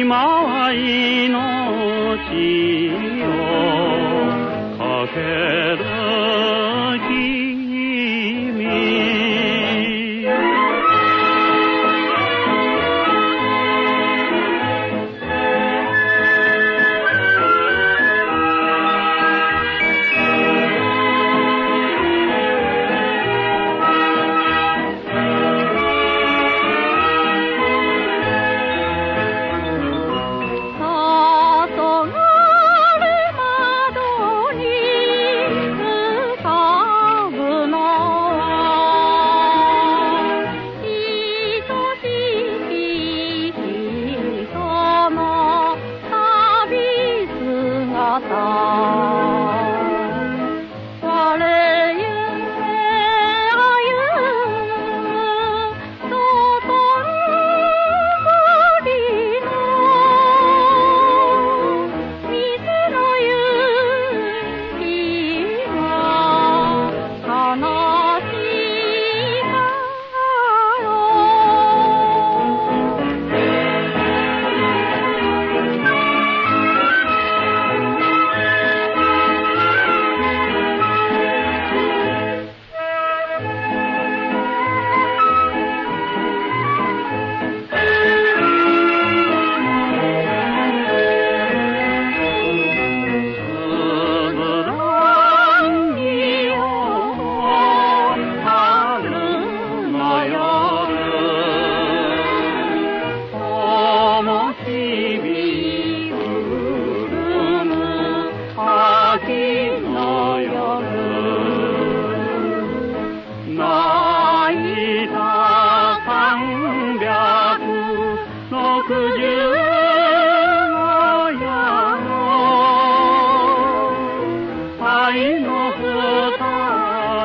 見いのをかける。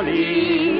Charlie.